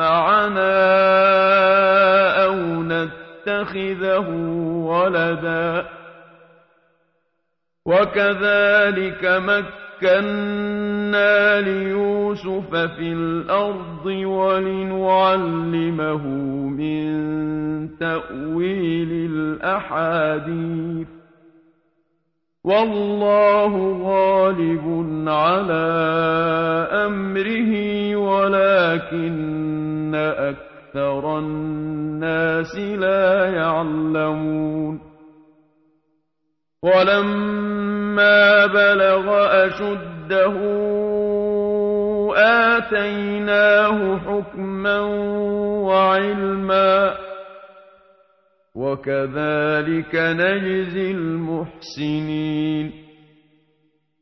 ينفعنا أو نتخذه ولدا. وكذلك مكنا ليوسف في الأرض ولنعلمه من تأويل الأحاديث. والله غالب على أمره ولكن أكثر الناس لا يعلمون ولما بلغ أشده آتيناه حكما وعلما وكذلك نجزي المحسنين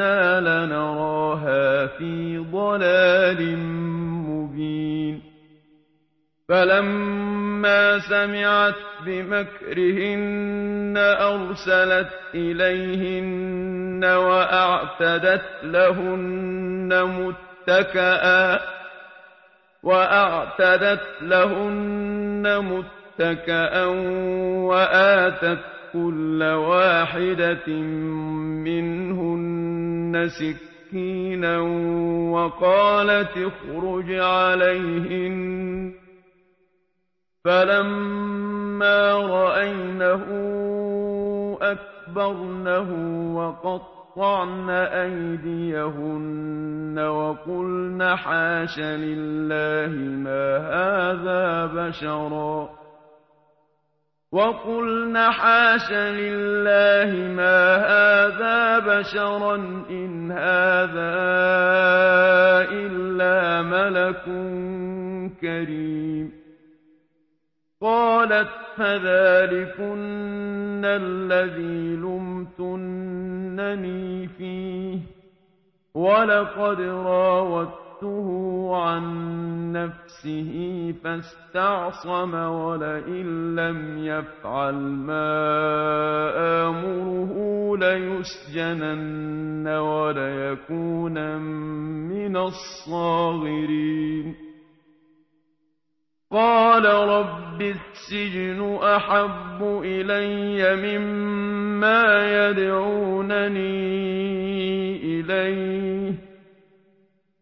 إنا لنراها في ضلال مبين فلما سمعت بمكرهن أرسلت إليهن وأعتدت لهن متكئا وأعتدت لهن متكئا وآتت كل واحدة منهن سكينا وقالت اخرج عليهن. فلما رأينه أكبرنه وقطعن أيديهن وقلن حاش لله ما هذا بشرا. وقلن حاش لله ما هذا بشرا إن هذا إلا ملك كريم قالت فذلكن الذي لمتنني فيه ولقد راودته عن نفسه فاستعصم ولئن لم يفعل ما آمره ليسجنن وليكون من الصاغرين. قال رب السجن أحب إلي مما يدعونني إليه.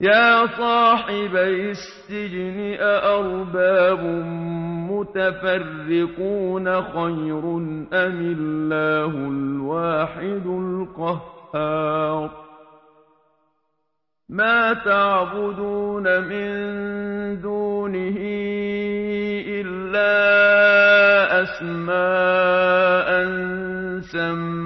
يا صاحبي السجن أأرباب متفرقون خير أم الله الواحد القهار؟ ما تعبدون من دونه إلا أسماء سميتموها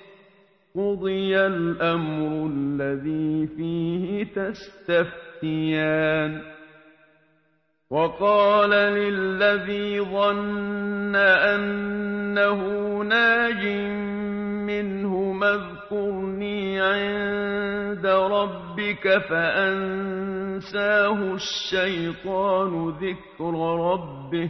قضي الأمر الذي فيه تستفتيان وقال للذي ظن أنه ناج منه اذكرني عند ربك فأنساه الشيطان ذكر ربه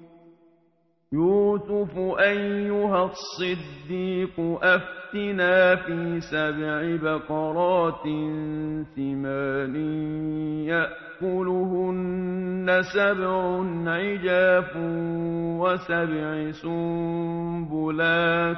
يوسف أيها الصديق أفتنا في سبع بقرات سمان يأكلهن سبع عجاف وسبع سنبلات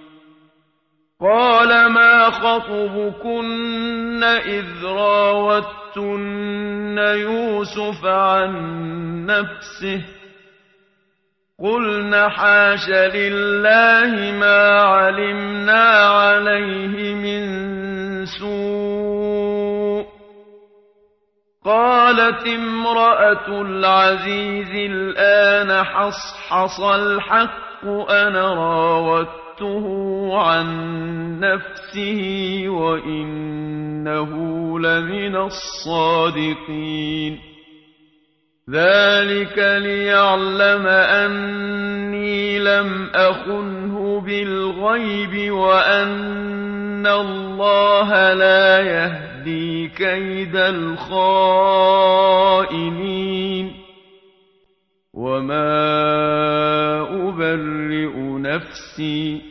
قال ما خطبكن إذ راوتن يوسف عن نفسه قلن حاش لله ما علمنا عليه من سوء قالت امرأة العزيز الآن حصحص الحق أنا راودته عن نفسه وإنه لمن الصادقين ذلك ليعلم أني لم أخنه بالغيب وأن الله لا يهدي كيد الخائنين وما أبرئ نفسي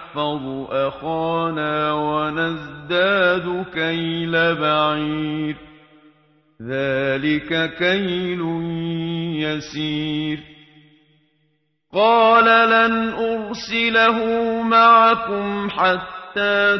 نحفظ أخانا ونزداد كيل بعير. ذلك كيل يسير. قال لن أرسله معكم حتى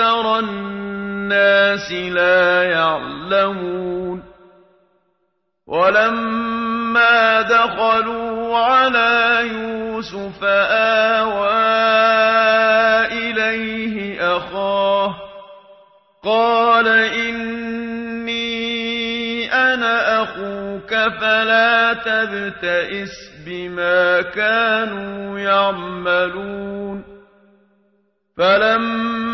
الناس لا يعلمون ولما دخلوا على يوسف آوى إليه أخاه قال إني أنا أخوك فلا تبتئس بما كانوا يعملون فلما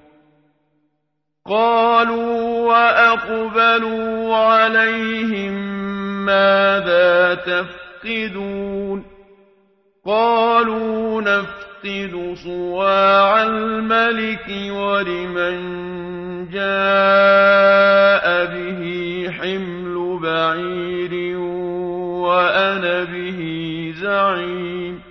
قالوا وأقبلوا عليهم ماذا تفقدون قالوا نفقد صواع الملك ولمن جاء به حمل بعير وأنا به زعيم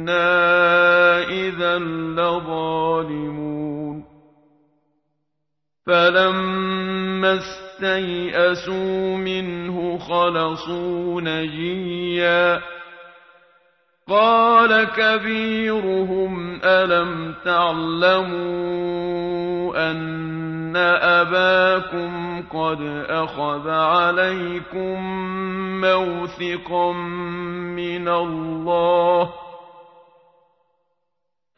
إنا إذا لظالمون فلما اسْتَيْأَسُوا مِنْهُ خَلَصُوا نَجِيًّا قَالَ كَبِيرُهُمْ أَلَمْ تَعْلَمُوا أَنَّ أَبَاكُمْ قَدْ أَخَذَ عَلَيْكُم مَّوْثِقًا مِّنَ اللَّهِ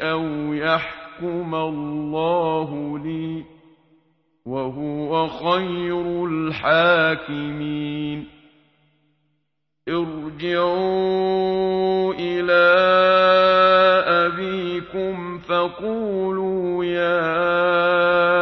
أو يحكم الله لي وهو خير الحاكمين ارجعوا إلى أبيكم فقولوا يا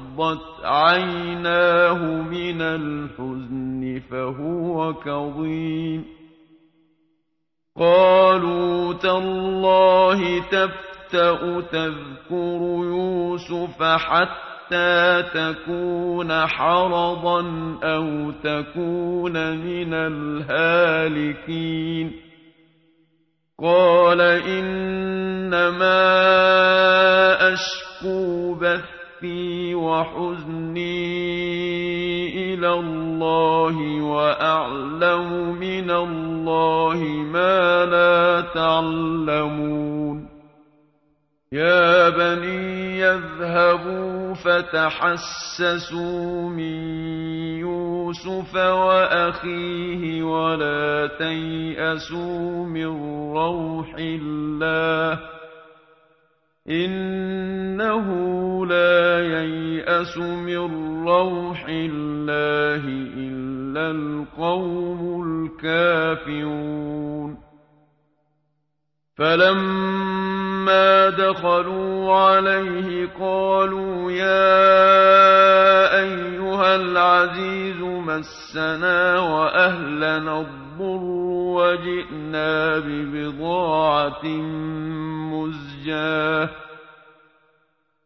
وابيضت عيناه من الحزن فهو كظيم قالوا تالله تفتأ تذكر يوسف حتى تكون حرضا أو تكون من الهالكين قال إنما أشكو بثي وحزني إلى الله وأعلم من الله ما لا تعلمون. يا بني يذهبوا فتحسسوا من يوسف وأخيه ولا تيأسوا من روح الله. إنه لا ييأس من روح الله إلا القوم الكافرون فلما دخلوا عليه قالوا يا أيها العزيز مسنا وأهلنا الضر وجئنا ببضاعة مزجاة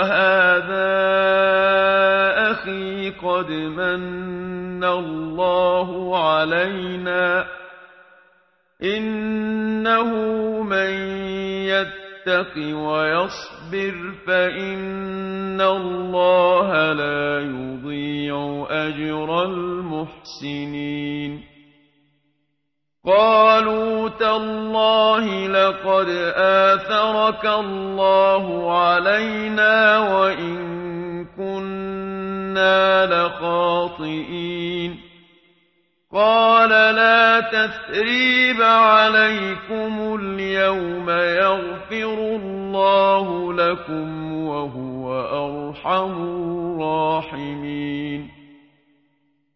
وهذا أخي قد من الله علينا إنه من يتق ويصبر فإن الله لا يضيع أجر المحسنين. قالوا تالله لقد آثرك الله علينا وإن كنا لخاطئين قال لا تثريب عليكم اليوم يغفر الله لكم وهو أرحم الراحمين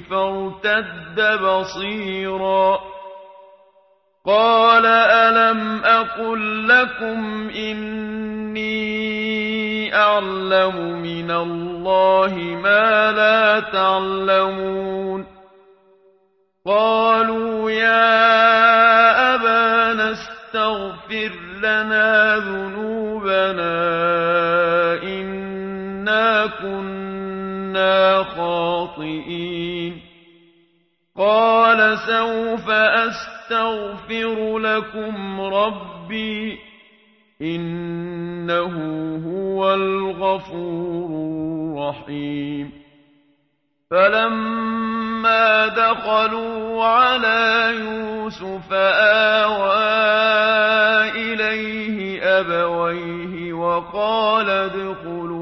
فارتد بصيرا. قال ألم أقل لكم إني أعلم من الله ما لا تعلمون؟ قالوا يا أبانا استغفر لنا ذنوبنا. قال سوف أستغفر لكم ربي إنه هو الغفور الرحيم. فلما دخلوا على يوسف آوى إليه أبويه وقال ادخلوا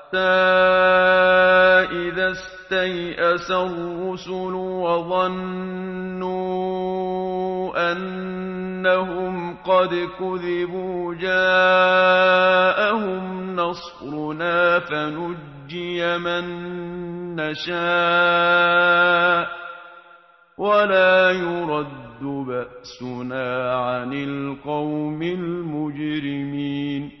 حتى إذا استيأس الرسل وظنوا أنهم قد كذبوا جاءهم نصرنا فنجي من نشاء ولا يرد بأسنا عن القوم المجرمين